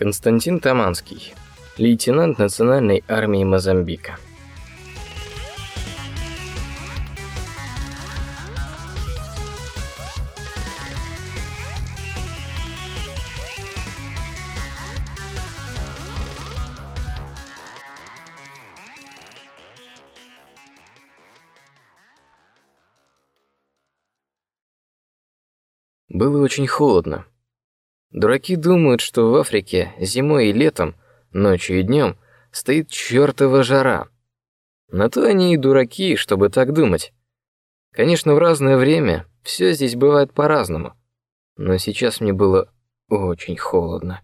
Константин Таманский, лейтенант Национальной армии Мозамбика. Было очень холодно. Дураки думают, что в Африке зимой и летом, ночью и днем стоит чертова жара. На то они и дураки, чтобы так думать. Конечно, в разное время все здесь бывает по-разному, но сейчас мне было очень холодно.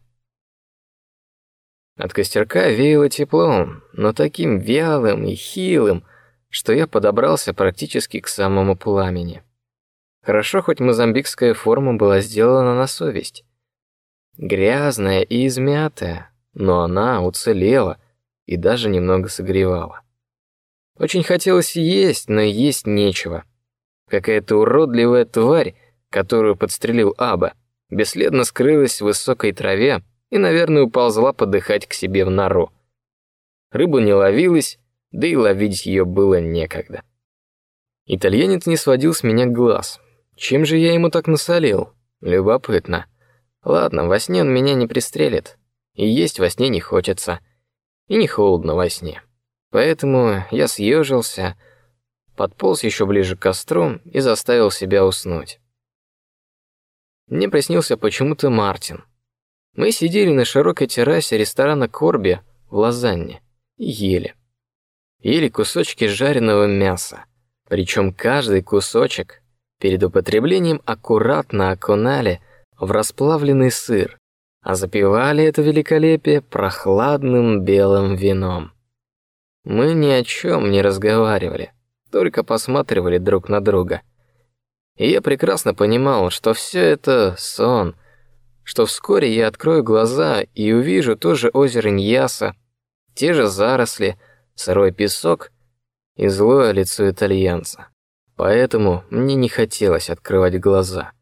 От костерка веяло теплом, но таким вялым и хилым, что я подобрался практически к самому пламени. Хорошо, хоть мозамбикская форма была сделана на совесть. Грязная и измятая, но она уцелела и даже немного согревала. Очень хотелось есть, но есть нечего. Какая-то уродливая тварь, которую подстрелил Аба, бесследно скрылась в высокой траве и, наверное, уползла подыхать к себе в нору. Рыба не ловилась, да и ловить ее было некогда. Итальянец не сводил с меня глаз, чем же я ему так насолил? Любопытно. Ладно, во сне он меня не пристрелит, и есть во сне не хочется, и не холодно во сне. Поэтому я съежился, подполз еще ближе к костру и заставил себя уснуть. Мне приснился почему-то Мартин. Мы сидели на широкой террасе ресторана Корби в Лозанне и ели. Ели кусочки жареного мяса, причем каждый кусочек перед употреблением аккуратно окунали в расплавленный сыр, а запивали это великолепие прохладным белым вином. Мы ни о чем не разговаривали, только посматривали друг на друга. И я прекрасно понимал, что все это сон, что вскоре я открою глаза и увижу то же озеро Ньяса, те же заросли, сырой песок и злое лицо итальянца. Поэтому мне не хотелось открывать глаза.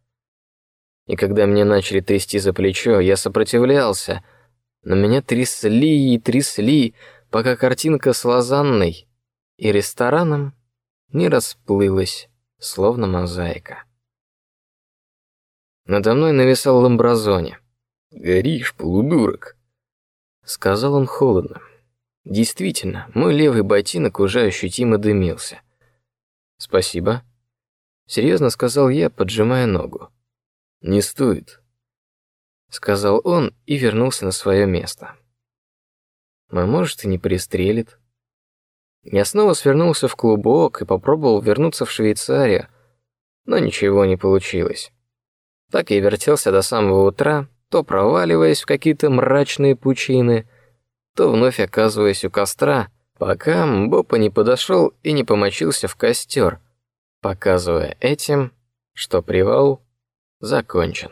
И когда меня начали трясти за плечо, я сопротивлялся, но меня трясли и трясли, пока картинка с Лозанной и рестораном не расплылась, словно мозаика. Надо мной нависал Ламбразони. «Горишь, полудурок», — сказал он холодно. Действительно, мой левый ботинок уже ощутимо дымился. Спасибо. Серьезно сказал я, поджимая ногу. Не стоит. Сказал он и вернулся на свое место. А может и не пристрелит. Я снова свернулся в клубок и попробовал вернуться в Швейцарию, но ничего не получилось. Так я вертелся до самого утра, то проваливаясь в какие-то мрачные пучины, то вновь оказываясь у костра, пока Мбопа не подошел и не помочился в костер, показывая этим, что привал закончен.